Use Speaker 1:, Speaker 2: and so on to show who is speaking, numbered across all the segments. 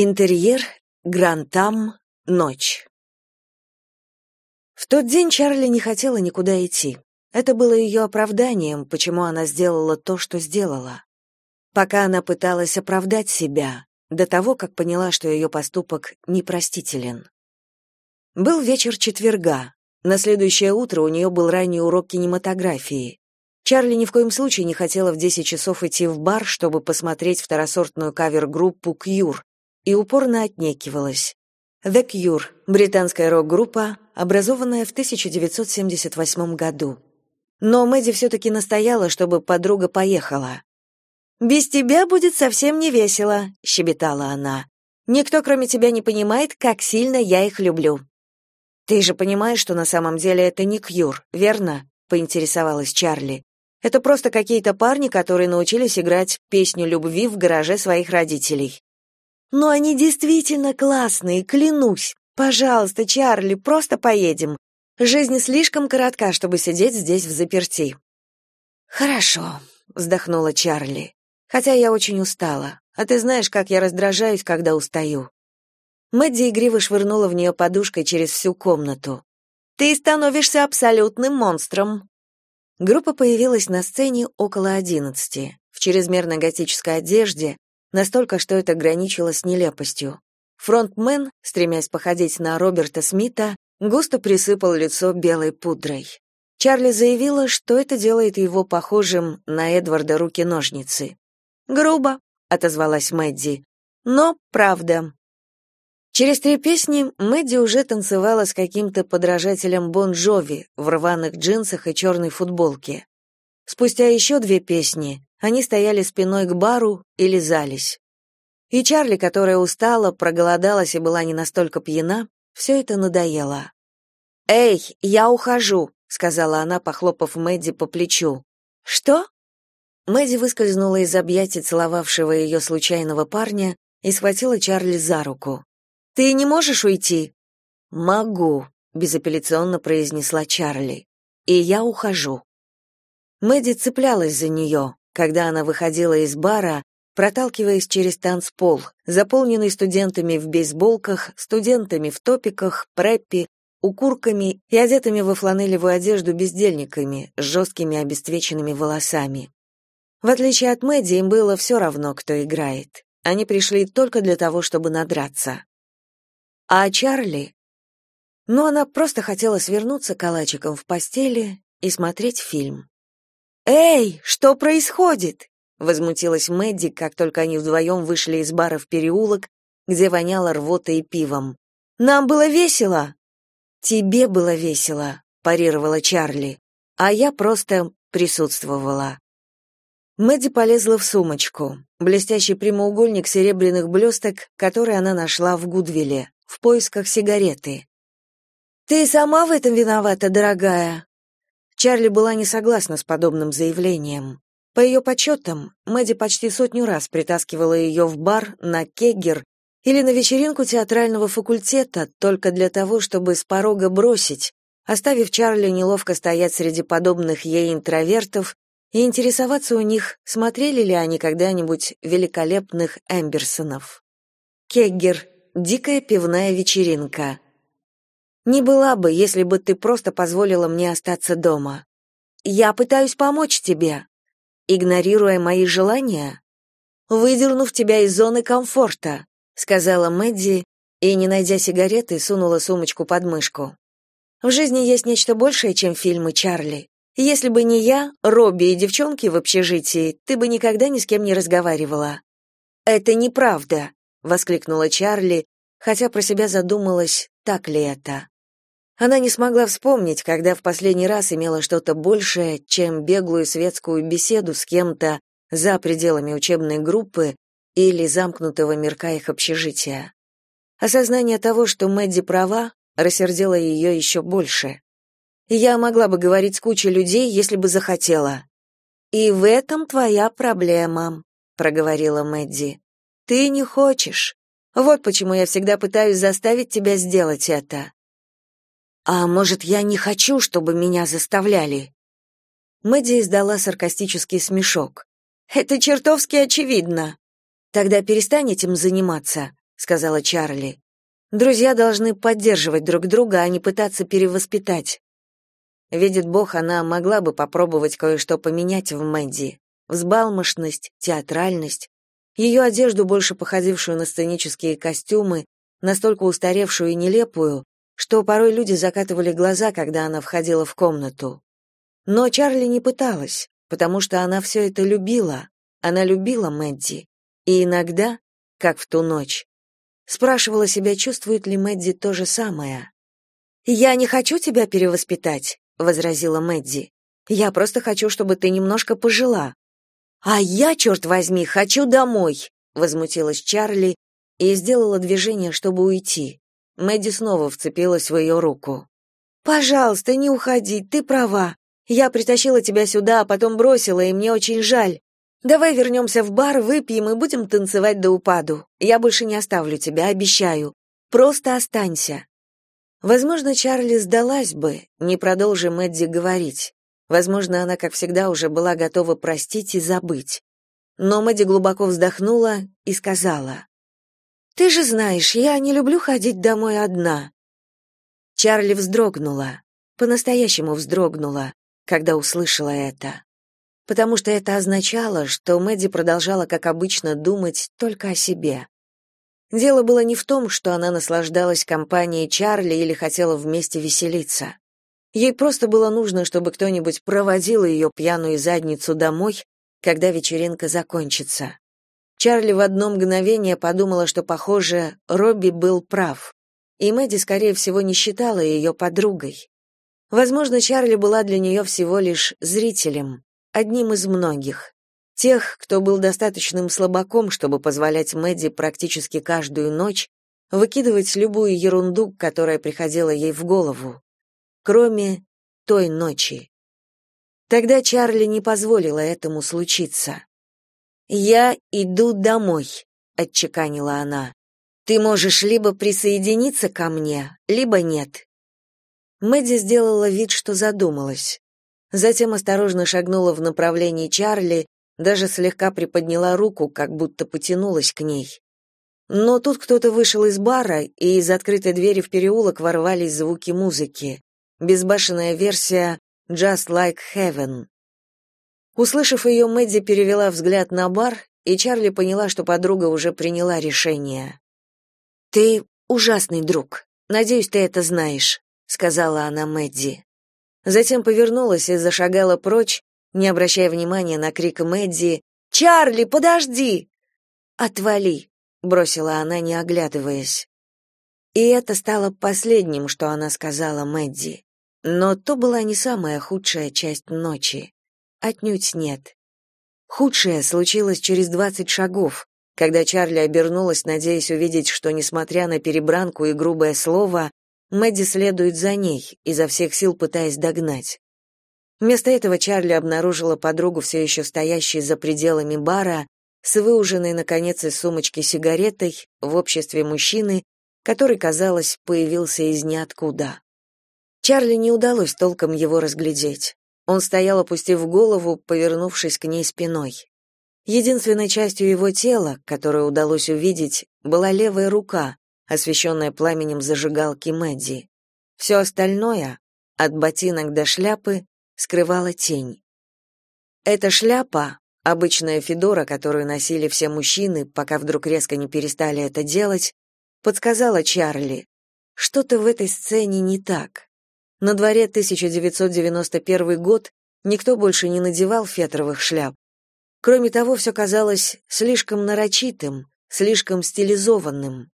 Speaker 1: Интерьер, Грантам, ночь. В тот день Чарли не хотела никуда идти. Это было ее оправданием, почему она сделала то, что сделала. Пока она пыталась оправдать себя, до того, как поняла, что ее поступок непростителен. Был вечер четверга. На следующее утро у нее был ранний урок кинематографии. Чарли ни в коем случае не хотела в 10 часов идти в бар, чтобы посмотреть второсортную кавер-группу «Кьюр», и упорно отнекивалась. The Cure — британская рок-группа, образованная в 1978 году. Но Мэдди все-таки настояла, чтобы подруга поехала. «Без тебя будет совсем не весело», — щебетала она. «Никто, кроме тебя, не понимает, как сильно я их люблю». «Ты же понимаешь, что на самом деле это не Кьюр, верно?» — поинтересовалась Чарли. «Это просто какие-то парни, которые научились играть песню любви в гараже своих родителей». Но они действительно классные, клянусь. Пожалуйста, Чарли, просто поедем. Жизнь слишком коротка, чтобы сидеть здесь в заперти. Хорошо, вздохнула Чарли. Хотя я очень устала. А ты знаешь, как я раздражаюсь, когда устаю. Мэдди игриво швырнула в нее подушкой через всю комнату. Ты становишься абсолютным монстром. Группа появилась на сцене около одиннадцати, в чрезмерно готической одежде, настолько, что это граничило с нелепостью. Фронтмен, стремясь походить на Роберта Смита, густо присыпал лицо белой пудрой. Чарли заявила, что это делает его похожим на Эдварда руки-ножницы. «Грубо», — отозвалась Мэдди, — «но правда». Через три песни Мэдди уже танцевала с каким-то подражателем Бон Джови в рваных джинсах и черной футболке. Спустя еще две песни они стояли спиной к бару и лизались. И Чарли, которая устала, проголодалась и была не настолько пьяна, все это надоело. «Эй, я ухожу», — сказала она, похлопав Мэдди по плечу. «Что?» Мэдди выскользнула из объятий целовавшего ее случайного парня и схватила Чарли за руку. «Ты не можешь уйти?» «Могу», — безапелляционно произнесла Чарли. «И я ухожу». Мэдди цеплялась за нее, когда она выходила из бара, проталкиваясь через танцпол, заполненный студентами в бейсболках, студентами в топиках, преппи, укурками и одетыми во фланелевую одежду бездельниками с жесткими обесцвеченными волосами. В отличие от Мэдди, им было все равно, кто играет. Они пришли только для того, чтобы надраться. А Чарли? Ну, она просто хотела свернуться калачиком в постели и смотреть фильм. «Эй, что происходит?» — возмутилась Мэдди, как только они вдвоем вышли из бара в переулок, где воняло рвотой и пивом. «Нам было весело!» «Тебе было весело», — парировала Чарли, «а я просто присутствовала». Мэдди полезла в сумочку, блестящий прямоугольник серебряных блесток, который она нашла в Гудвилле, в поисках сигареты. «Ты сама в этом виновата, дорогая?» Чарли была не согласна с подобным заявлением. По ее подсчетам, Мэдди почти сотню раз притаскивала ее в бар, на кеггер или на вечеринку театрального факультета только для того, чтобы с порога бросить, оставив Чарли неловко стоять среди подобных ей интровертов и интересоваться у них, смотрели ли они когда-нибудь великолепных Эмберсонов. Кеггер — дикая пивная вечеринка — не была бы, если бы ты просто позволила мне остаться дома. Я пытаюсь помочь тебе, игнорируя мои желания, выдернув тебя из зоны комфорта, сказала Мэдди и, не найдя сигареты, сунула сумочку под мышку. В жизни есть нечто большее, чем фильмы Чарли. Если бы не я, Робби и девчонки в общежитии, ты бы никогда ни с кем не разговаривала. Это неправда, воскликнула Чарли, хотя про себя задумалась, так ли это. Она не смогла вспомнить, когда в последний раз имела что-то большее, чем беглую светскую беседу с кем-то за пределами учебной группы или замкнутого мирка их общежития. Осознание того, что Мэдди права, рассердило ее еще больше. Я могла бы говорить с кучей людей, если бы захотела. И в этом твоя проблема, проговорила Мэдди. Ты не хочешь. Вот почему я всегда пытаюсь заставить тебя сделать это. А может, я не хочу, чтобы меня заставляли? Мэдди издала саркастический смешок. Это чертовски очевидно. Тогда перестань этим заниматься. сказала Чарли. Друзья должны поддерживать друг друга, а не пытаться перевоспитать. Видит Бог, она могла бы попробовать кое-что поменять в Мэдди. Взбалмошность, театральность, ее одежду, больше походившую на сценические костюмы, настолько устаревшую и нелепую, что порой люди закатывали глаза, когда она входила в комнату. Но Чарли не пыталась, потому что она все это любила. Она любила Мэдди. И иногда, как в ту ночь, спрашивала себя, чувствует ли Мэдди то же самое. «Я не хочу тебя перевоспитать», — возразила Мэдди. «Я просто хочу, чтобы ты немножко пожила». «А я, черт возьми, хочу домой», — возмутилась Чарли и сделала движение, чтобы уйти. Мэдди снова вцепилась в ее руку. «Пожалуйста, не уходи, ты права. Я притащила тебя сюда, а потом бросила, и мне очень жаль. Давай вернемся в бар, выпьем и будем танцевать до упаду. Я больше не оставлю тебя, обещаю. Просто останься». Возможно, Чарли сдалась бы, не продолжи Мэдди говорить. Возможно, она, как всегда, уже была готова простить и забыть. Но Мэдди глубоко вздохнула и сказала, ты же знаешь, я не люблю ходить домой одна. Чарли вздрогнула, по-настоящему вздрогнула, когда услышала это. Потому что это означало, что Мэдди продолжала, как обычно, думать только о себе. Дело было не в том, что она наслаждалась компанией Чарли или хотела вместе веселиться. Ей просто было нужно, чтобы кто-нибудь проводил ее пьяную задницу домой, когда вечеринка закончится. Чарли в одно мгновение подумала, что, похоже, Робби был прав. И Мэдди, скорее всего, не считала ее подругой. Возможно, Чарли была для нее всего лишь зрителем, одним из многих. Тех, кто был достаточным слабаком, чтобы позволять Мэдди практически каждую ночь выкидывать любую ерунду, которая приходила ей в голову. Кроме той ночи. Тогда Чарли не позволила этому случиться. «Я иду домой», — отчеканила она. «Ты можешь либо присоединиться ко мне, либо нет». Мэдди сделала вид, что задумалась. Затем осторожно шагнула в направлении Чарли, даже слегка приподняла руку, как будто потянулась к ней. Но тут кто-то вышел из бара, и из открытой двери в переулок ворвались звуки музыки. Безбашенная версия «Just Like Heaven». Услышав ее, Мэдди перевела взгляд на бар, и Чарли поняла, что подруга уже приняла решение. «Ты ужасный друг. Надеюсь, ты это знаешь», — сказала она Мэдди. Затем повернулась и зашагала прочь, не обращая внимания на крик Мэдди «Чарли, подожди!» «Отвали!» — бросила она, не оглядываясь. И это стало последним, что она сказала Мэдди. Но то была не самая худшая часть ночи. Отнюдь нет. Худшее случилось через двадцать шагов, когда Чарли обернулась, надеясь увидеть, что, несмотря на перебранку и грубое слово, Мэдди следует за ней, изо всех сил пытаясь догнать. Вместо этого Чарли обнаружила подругу, все еще стоящей за пределами бара, с выуженной, наконец, из сумочки сигаретой в обществе мужчины, который, казалось, появился из ниоткуда. Чарли не удалось толком его разглядеть. Он стоял, опустив голову, повернувшись к ней спиной. Единственной частью его тела, которую удалось увидеть, была левая рука, освещенная пламенем зажигалки Мэдди. Все остальное, от ботинок до шляпы, скрывала тень. Эта шляпа, обычная федора, которую носили все мужчины, пока вдруг резко не перестали это делать, подсказала Чарли. Что-то в этой сцене не так. На дворе 1991 год никто больше не надевал фетровых шляп. Кроме того, все казалось слишком нарочитым, слишком стилизованным.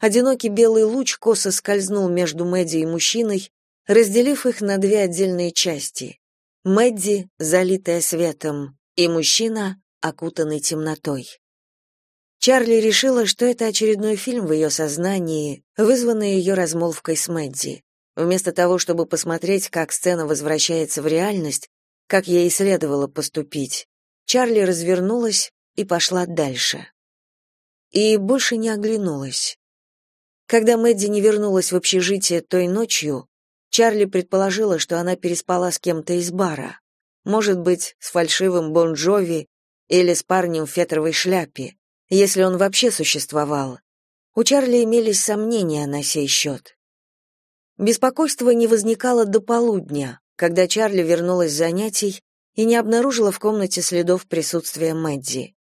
Speaker 1: Одинокий белый луч косо скользнул между Мэдди и мужчиной, разделив их на две отдельные части. Мэдди, залитая светом, и мужчина, окутанный темнотой. Чарли решила, что это очередной фильм в ее сознании, вызванный ее размолвкой с Мэдди. Вместо того, чтобы посмотреть, как сцена возвращается в реальность, как ей следовало поступить, Чарли развернулась и пошла дальше. И больше не оглянулась. Когда Мэдди не вернулась в общежитие той ночью, Чарли предположила, что она переспала с кем-то из бара. Может быть, с фальшивым Бон-Джови или с парнем в фетровой шляпе, если он вообще существовал. У Чарли имелись сомнения на сей счет. Беспокойство не возникало до полудня, когда Чарли вернулась с занятий и не обнаружила в комнате следов присутствия Мэдди.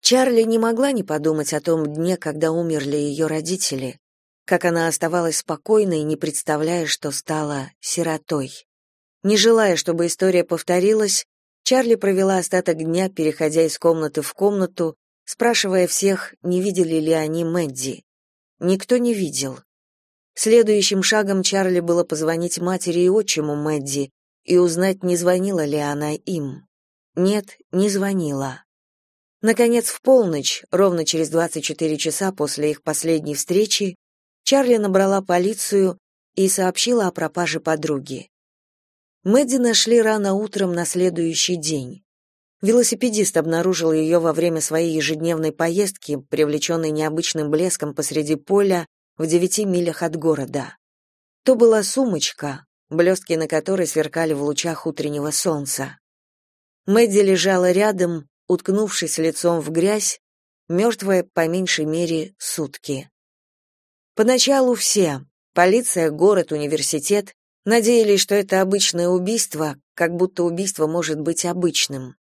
Speaker 1: Чарли не могла не подумать о том дне, когда умерли ее родители, как она оставалась спокойной, не представляя, что стала сиротой. Не желая, чтобы история повторилась, Чарли провела остаток дня, переходя из комнаты в комнату, спрашивая всех, не видели ли они Мэдди. Никто не видел. Следующим шагом Чарли было позвонить матери и отчиму Мэдди и узнать, не звонила ли она им. Нет, не звонила. Наконец, в полночь, ровно через 24 часа после их последней встречи, Чарли набрала полицию и сообщила о пропаже подруги. Мэдди нашли рано утром на следующий день. Велосипедист обнаружил ее во время своей ежедневной поездки, привлеченной необычным блеском посреди поля в девяти милях от города. То была сумочка, блестки на которой сверкали в лучах утреннего солнца. Мэдди лежала рядом, уткнувшись лицом в грязь, мертвая по меньшей мере сутки. Поначалу все — полиция, город, университет Надеялись, что это обычное убийство, как будто убийство может быть обычным.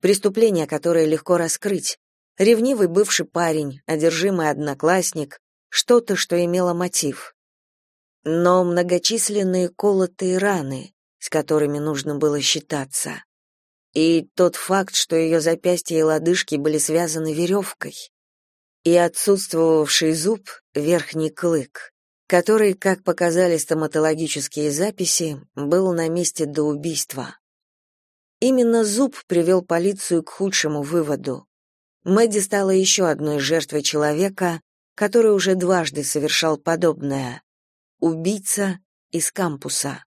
Speaker 1: Преступление, которое легко раскрыть. Ревнивый бывший парень, одержимый одноклассник, что-то, что имело мотив. Но многочисленные колотые раны, с которыми нужно было считаться. И тот факт, что ее запястья и лодыжки были связаны веревкой. И отсутствовавший зуб, верхний клык который, как показали стоматологические записи, был на месте до убийства. Именно зуб привел полицию к худшему выводу. Мэдди стала еще одной жертвой человека, который уже дважды совершал подобное. Убийца из кампуса.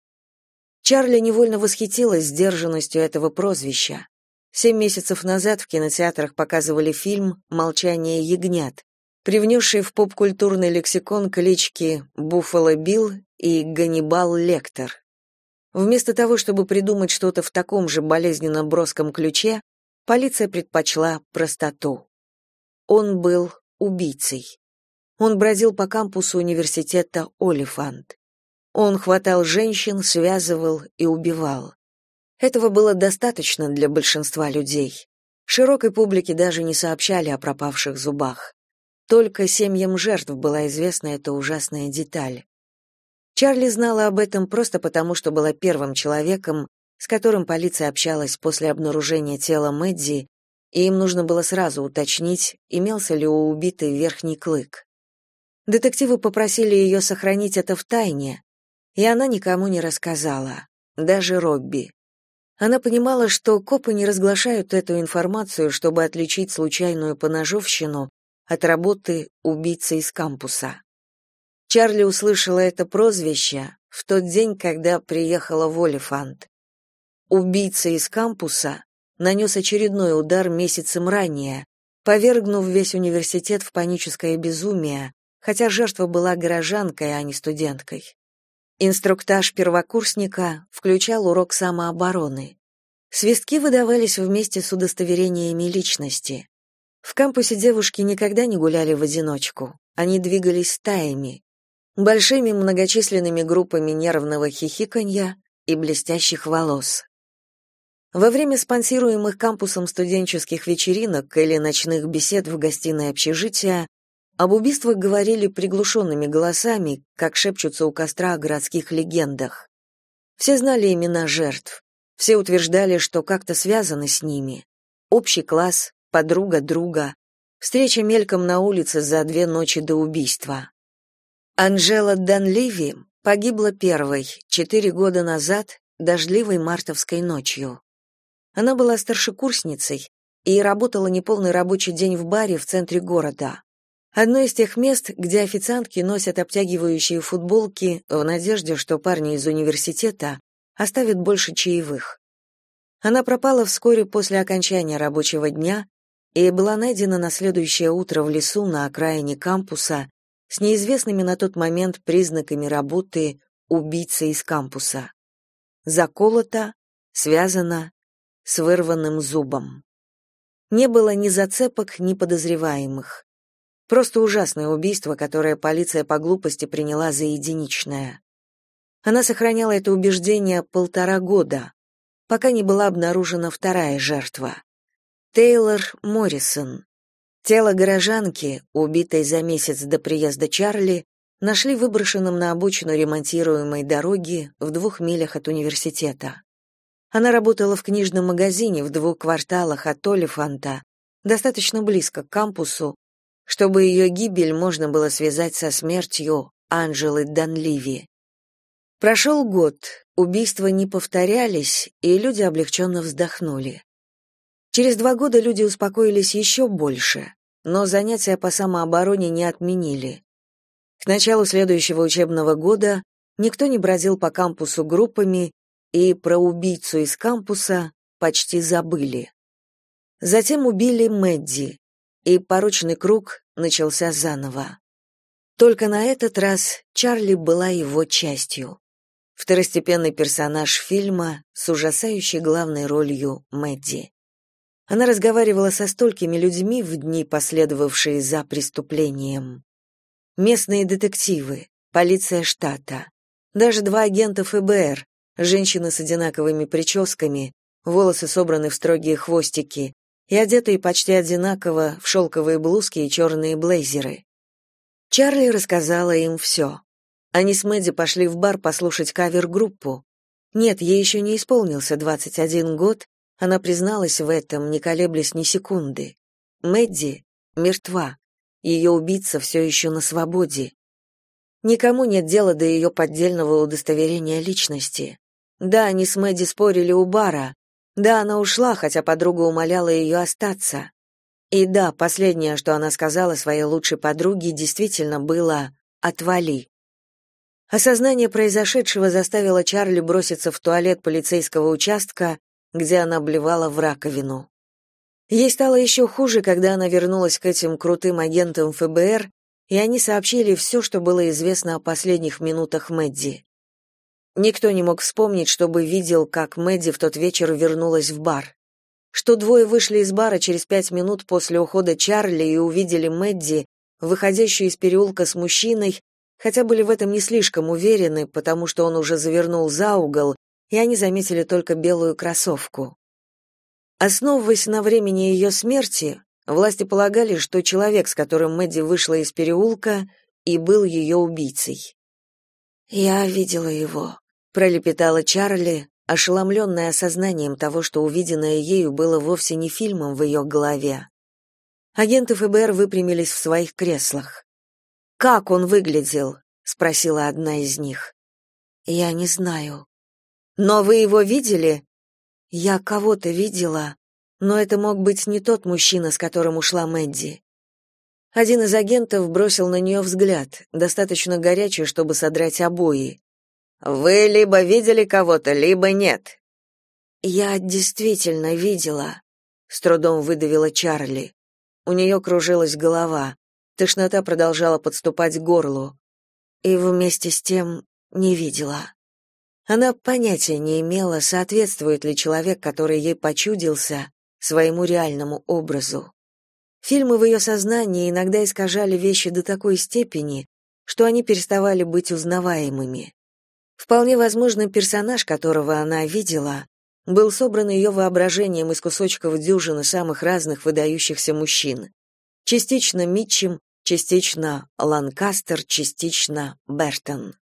Speaker 1: Чарли невольно восхитилась сдержанностью этого прозвища. Семь месяцев назад в кинотеатрах показывали фильм «Молчание ягнят», привнесший в поп-культурный лексикон клички Буффало Билл и Ганнибал Лектор. Вместо того, чтобы придумать что-то в таком же болезненно броском ключе, полиция предпочла простоту. Он был убийцей. Он бродил по кампусу университета Олифант. Он хватал женщин, связывал и убивал. Этого было достаточно для большинства людей. Широкой публике даже не сообщали о пропавших зубах. Только семьям жертв была известна эта ужасная деталь. Чарли знала об этом просто потому, что была первым человеком, с которым полиция общалась после обнаружения тела Мэдди, и им нужно было сразу уточнить, имелся ли у убитой верхний клык. Детективы попросили ее сохранить это в тайне, и она никому не рассказала, даже Робби. Она понимала, что копы не разглашают эту информацию, чтобы отличить случайную поножовщину от работы убийцы из кампуса. Чарли услышала это прозвище в тот день, когда приехала в Олифант. Убийца из кампуса нанес очередной удар месяцем ранее, повергнув весь университет в паническое безумие, хотя жертва была горожанкой, а не студенткой. Инструктаж первокурсника включал урок самообороны. Свистки выдавались вместе с удостоверениями личности. В кампусе девушки никогда не гуляли в одиночку. Они двигались стаями, большими многочисленными группами нервного хихиканья и блестящих волос. Во время спонсируемых кампусом студенческих вечеринок или ночных бесед в гостиной общежития об убийствах говорили приглушенными голосами, как шепчутся у костра о городских легендах. Все знали имена жертв, все утверждали, что как-то связаны с ними. Общий класс, подруга друга, встреча мельком на улице за две ночи до убийства. Анжела Данливи погибла первой, четыре года назад, дождливой мартовской ночью. Она была старшекурсницей и работала неполный рабочий день в баре в центре города. Одно из тех мест, где официантки носят обтягивающие футболки в надежде, что парни из университета оставят больше чаевых. Она пропала вскоре после окончания рабочего дня и была найдена на следующее утро в лесу на окраине кампуса с неизвестными на тот момент признаками работы убийцы из кампуса. Заколота, связана, с вырванным зубом. Не было ни зацепок, ни подозреваемых. Просто ужасное убийство, которое полиция по глупости приняла за единичное. Она сохраняла это убеждение полтора года, пока не была обнаружена вторая жертва. Тейлор Моррисон. Тело горожанки, убитой за месяц до приезда Чарли, нашли выброшенным на обочину ремонтируемой дороги в двух милях от университета. Она работала в книжном магазине в двух кварталах от Олифанта, достаточно близко к кампусу, чтобы ее гибель можно было связать со смертью Анжелы Данливи. Прошел год, убийства не повторялись, и люди облегченно вздохнули. Через два года люди успокоились еще больше, но занятия по самообороне не отменили. К началу следующего учебного года никто не бродил по кампусу группами, и про убийцу из кампуса почти забыли. Затем убили Мэдди, и порочный круг начался заново. Только на этот раз Чарли была его частью. Второстепенный персонаж фильма с ужасающей главной ролью Мэдди. Она разговаривала со столькими людьми в дни, последовавшие за преступлением местные детективы, полиция штата, даже два агента ФБР, женщины с одинаковыми прическами, волосы собраны в строгие хвостики и одетые почти одинаково в шелковые блузки и черные блейзеры. Чарли рассказала им все. Они с Мэдди пошли в бар послушать кавер-группу. Нет, ей еще не исполнился 21 год, она призналась в этом, не колеблясь ни секунды. Мэдди мертва. Ее убийца все еще на свободе. Никому нет дела до ее поддельного удостоверения личности. Да, они с Мэдди спорили у бара. Да, она ушла, хотя подруга умоляла ее остаться. И да, последнее, что она сказала своей лучшей подруге, действительно было «отвали». Осознание произошедшего заставило Чарли броситься в туалет полицейского участка, где она обливала в раковину. Ей стало еще хуже, когда она вернулась к этим крутым агентам ФБР, и они сообщили все, что было известно о последних минутах Мэдди. Никто не мог вспомнить, чтобы видел, как Мэдди в тот вечер вернулась в бар. Что двое вышли из бара через пять минут после ухода Чарли и увидели Мэдди, выходящую из переулка с мужчиной, хотя были в этом не слишком уверены, потому что он уже завернул за угол, и они заметили только белую кроссовку. Основываясь на времени ее смерти, власти полагали, что человек, с которым Мэдди вышла из переулка, и был ее убийцей. «Я видела его», — пролепетала Чарли, ошеломленная осознанием того, что увиденное ею было вовсе не фильмом в ее голове. Агенты ФБР выпрямились в своих креслах. «Как он выглядел?» — спросила одна из них. «Я не знаю». «Но вы его видели?» Я кого-то видела, но это мог быть не тот мужчина, с которым ушла Мэдди. Один из агентов бросил на нее взгляд, достаточно горячий, чтобы содрать обои. Вы либо видели кого-то, либо нет. Я действительно видела, с трудом выдавила Чарли. У нее кружилась голова. Тошнота продолжала подступать к горлу. И вместе с тем не видела. Она понятия не имела, соответствует ли человек, который ей почудился, своему реальному образу. Фильмы в ее сознании иногда искажали вещи до такой степени, что они переставали быть узнаваемыми. Вполне возможно, персонаж, которого она видела, был собран ее воображением из кусочков дюжины самых разных выдающихся мужчин. Частично Митчем, частично Ланкастер, частично Бертон.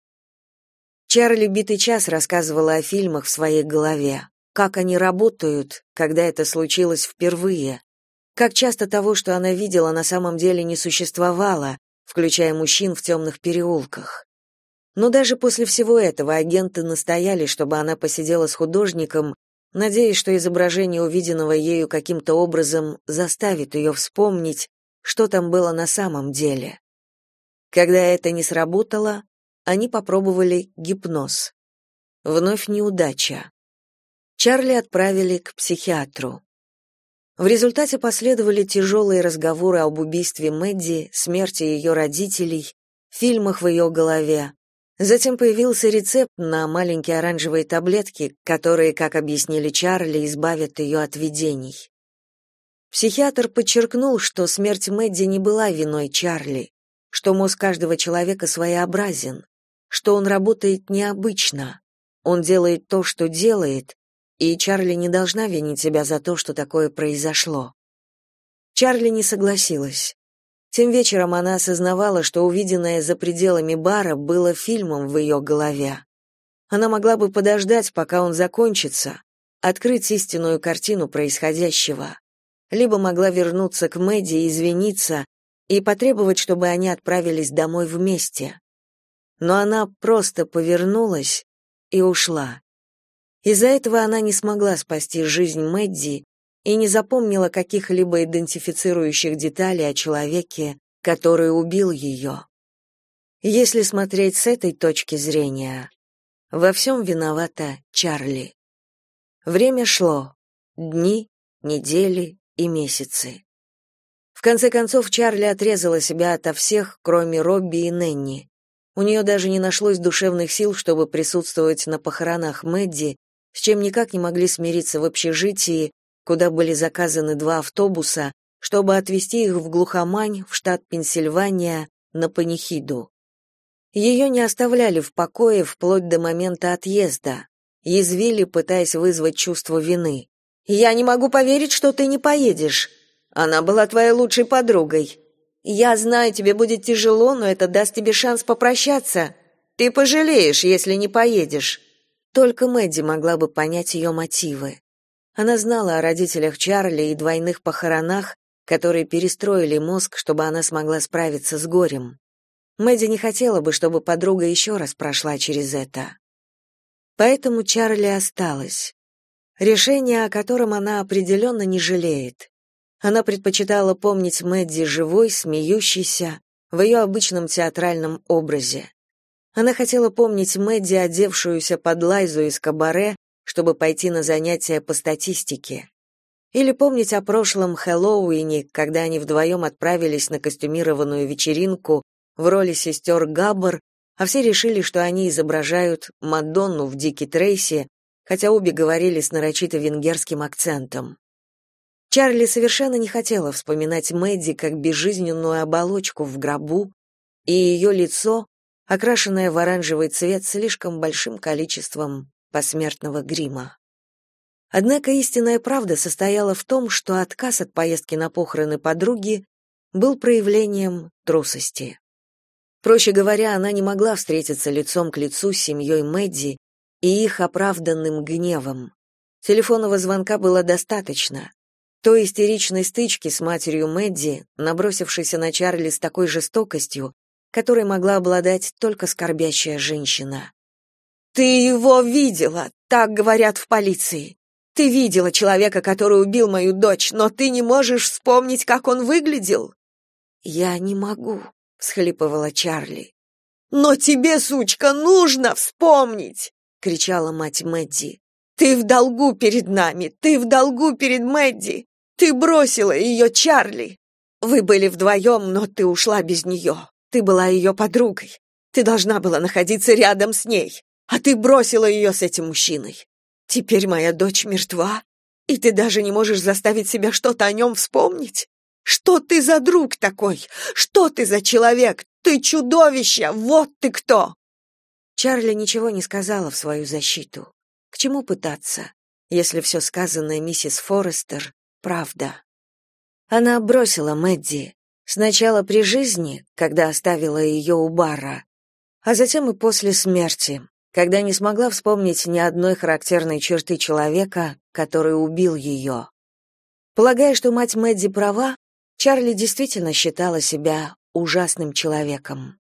Speaker 1: Чарли битый час рассказывала о фильмах в своей голове, как они работают, когда это случилось впервые, как часто того, что она видела, на самом деле не существовало, включая мужчин в темных переулках. Но даже после всего этого агенты настояли, чтобы она посидела с художником, надеясь, что изображение увиденного ею каким-то образом заставит ее вспомнить, что там было на самом деле. Когда это не сработало, они попробовали гипноз. Вновь неудача. Чарли отправили к психиатру. В результате последовали тяжелые разговоры об убийстве Мэдди, смерти ее родителей, фильмах в ее голове. Затем появился рецепт на маленькие оранжевые таблетки, которые, как объяснили Чарли, избавят ее от видений. Психиатр подчеркнул, что смерть Мэдди не была виной Чарли, что мозг каждого человека своеобразен, что он работает необычно. Он делает то, что делает, и Чарли не должна винить себя за то, что такое произошло. Чарли не согласилась. Тем вечером она осознавала, что увиденное за пределами бара было фильмом в ее голове. Она могла бы подождать, пока он закончится, открыть истинную картину происходящего. Либо могла вернуться к Мэдди и извиниться и потребовать, чтобы они отправились домой вместе. Но она просто повернулась и ушла. Из-за этого она не смогла спасти жизнь Мэдди и не запомнила каких-либо идентифицирующих деталей о человеке, который убил ее. Если смотреть с этой точки зрения, во всем виновата Чарли. Время шло. Дни, недели и месяцы. В конце концов, Чарли отрезала себя ото всех, кроме Робби и Ненни. У нее даже не нашлось душевных сил, чтобы присутствовать на похоронах Мэдди, с чем никак не могли смириться в общежитии, куда были заказаны два автобуса, чтобы отвезти их в глухомань, в штат Пенсильвания, на панихиду. Ее не оставляли в покое вплоть до момента отъезда, язвили, пытаясь вызвать чувство вины. «Я не могу поверить, что ты не поедешь. Она была твоей лучшей подругой. Я знаю, тебе будет тяжело, но это даст тебе шанс попрощаться. Ты пожалеешь, если не поедешь». Только Мэдди могла бы понять ее мотивы. Она знала о родителях Чарли и двойных похоронах, которые перестроили мозг, чтобы она смогла справиться с горем. Мэдди не хотела бы, чтобы подруга еще раз прошла через это. Поэтому Чарли осталась. Решение, о котором она определенно не жалеет. Она предпочитала помнить Мэдди живой, смеющейся, в ее обычном театральном образе. Она хотела помнить Мэдди, одевшуюся под Лайзу из кабаре, чтобы пойти на занятия по статистике. Или помнить о прошлом Хэллоуине, когда они вдвоем отправились на костюмированную вечеринку в роли сестер Габбар, а все решили, что они изображают Мадонну в Дике Трейси, хотя обе говорили с нарочито венгерским акцентом. Чарли совершенно не хотела вспоминать Мэдди как безжизненную оболочку в гробу, и ее лицо, окрашенное в оранжевый цвет слишком большим количеством посмертного грима. Однако истинная правда состояла в том, что отказ от поездки на похороны подруги был проявлением трусости. Проще говоря, она не могла встретиться лицом к лицу с семьей Мэдди и их оправданным гневом. Телефонного звонка было достаточно. Той истеричной стычки с матерью Мэдди, набросившейся на Чарли с такой жестокостью, которой могла обладать только скорбящая женщина. Ты его видела, так говорят в полиции. Ты видела человека, который убил мою дочь, но ты не можешь вспомнить, как он выглядел. Я не могу, всхлипывала Чарли. Но тебе, сучка, нужно вспомнить, кричала мать Мэдди. Ты в долгу перед нами, ты в долгу перед Мэдди. Ты бросила ее, Чарли. Вы были вдвоем, но ты ушла без нее. Ты была ее подругой. Ты должна была находиться рядом с ней. А ты бросила ее с этим мужчиной. Теперь моя дочь мертва, и ты даже не можешь заставить себя что-то о нем вспомнить. Что ты за друг такой? Что ты за человек? Ты чудовище! Вот ты кто!» Чарли ничего не сказала в свою защиту. К чему пытаться, если все сказанное миссис Форестер — правда? Она бросила Мэдди, сначала при жизни, когда оставила ее у бара, а затем и после смерти, когда не смогла вспомнить ни одной характерной черты человека, который убил ее. Полагая, что мать Мэдди права, Чарли действительно считала себя ужасным человеком.